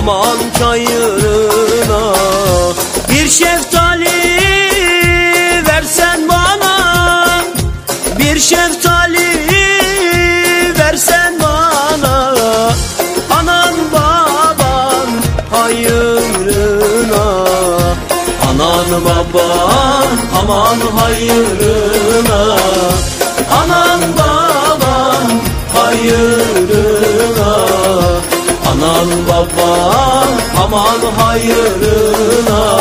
baban çayırına. Bir şeftali versen bana Bir şeftali versen bana. Anan baban hayırına Anan baban aman hayırına. Anan baban Anan baban aman hayırına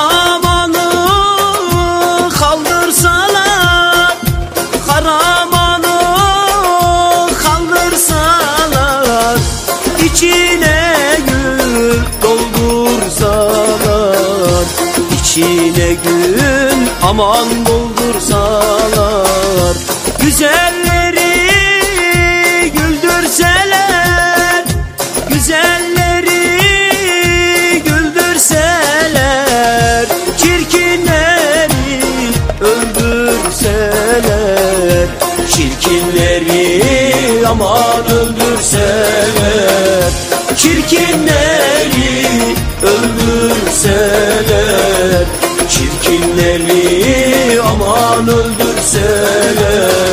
Karamanı kaldırsalar Karamanı kaldırsalar içine gül doldursalar içine gül aman doldursalar Güzelleri Çirkinleri aman öldürseler Çirkinleri öldürseler Çirkinleri aman öldürseler